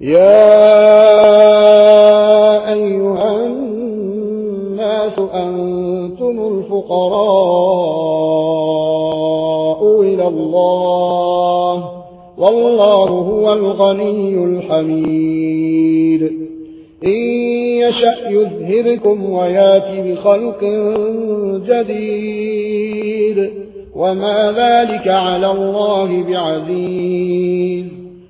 يا أيها الناس أنتم الفقراء إلى الله والله هو الغني الحميد إن يشأ يذهبكم وياتي بخلق جديد وما ذلك على الله بعزيز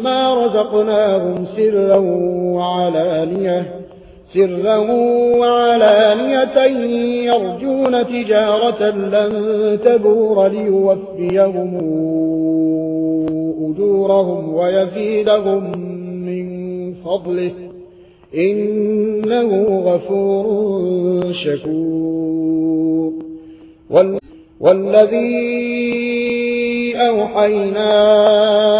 مما رزقناهم سرا وعلانية سرا وعلانية يرجون تجارة لن تبور ليوفيهم أجورهم ويزيدهم من فضله إنه غفور شكور. والذي أوحيناه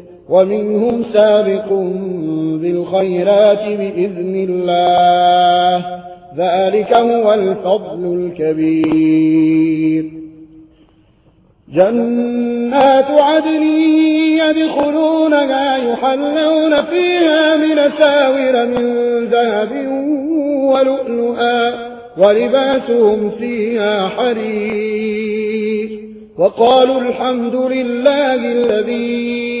ومنهم سابق بالخيرات بإذن الله. ذلك هو الفضل الكبير. جنات عدن يدخلونها يحلون فيها من ساور من ذهب ولؤلؤا ولباسهم فيها حرير. وقالوا الحمد لله الذي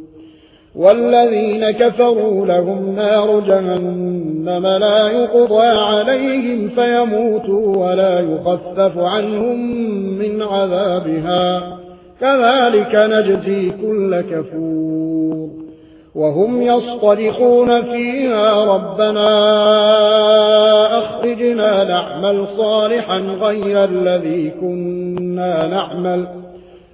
والذين كفروا لهم نار جهنم لا يقضى عليهم فيموتوا ولا يخفف عنهم من عذابها. كذلك نجزي كل كفور. وهم يصطلحون فيها ربنا أخرجنا نعمل صالحا غير الذي كنا نعمل.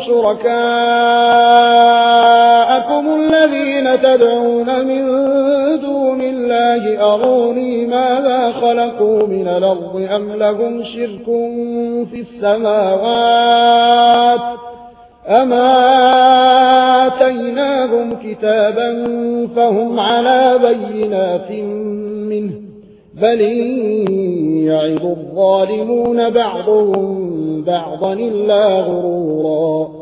شركاءكم الذين تدعون من دون الله أروني ماذا خلقوا من الأرض أم لهم شرك في السماوات أما آتيناهم كتابا فهم على بينات منه بل يعظ الظالمون بعضهم بعضا إلا غرورا